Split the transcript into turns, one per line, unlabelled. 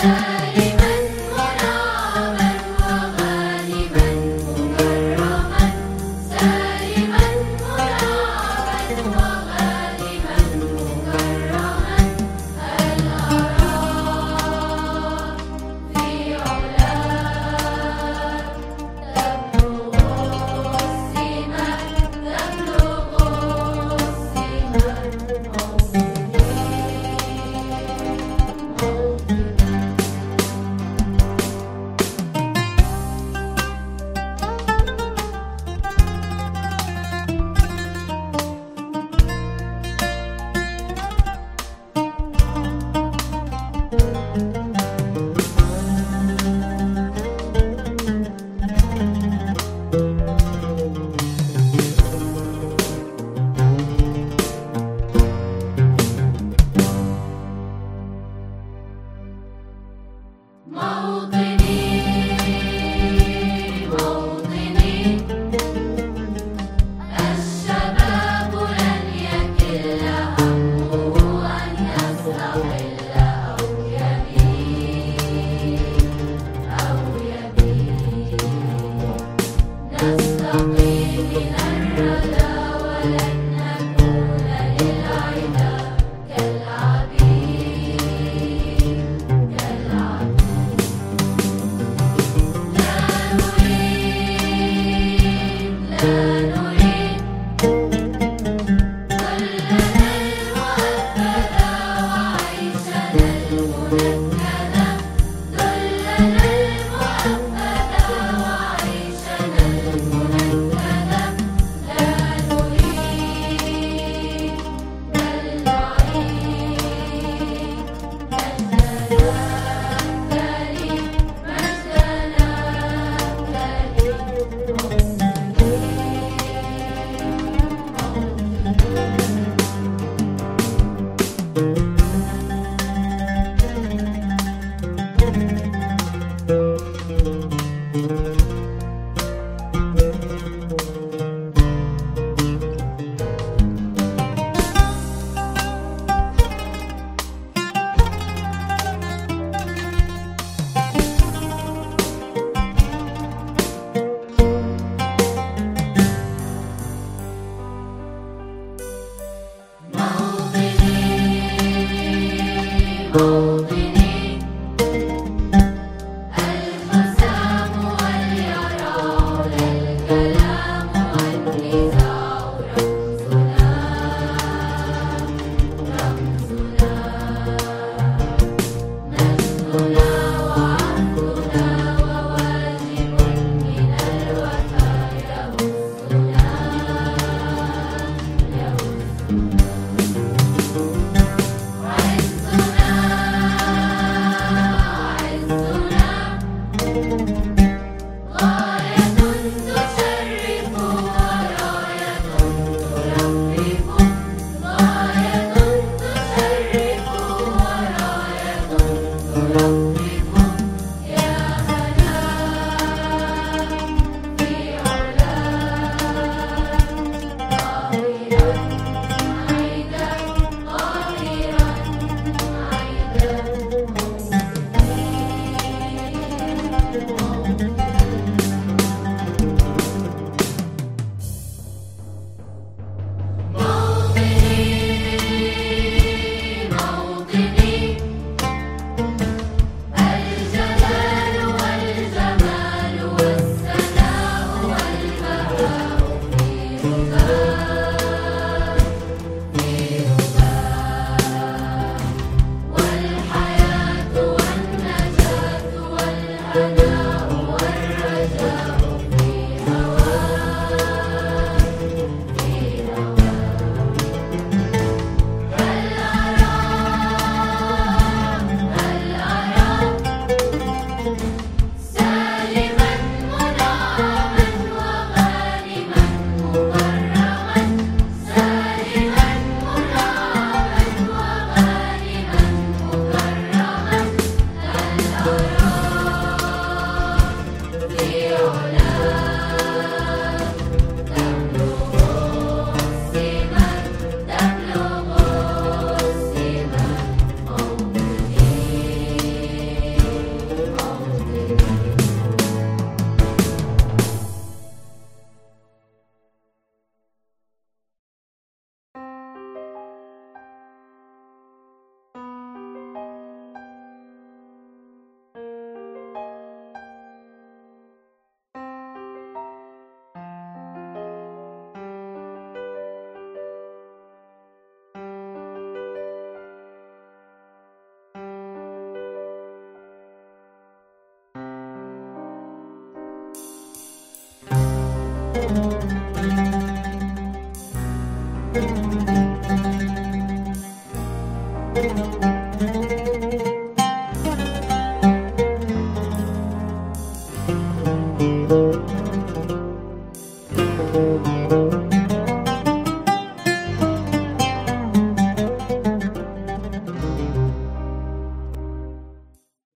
time. Hallelujah.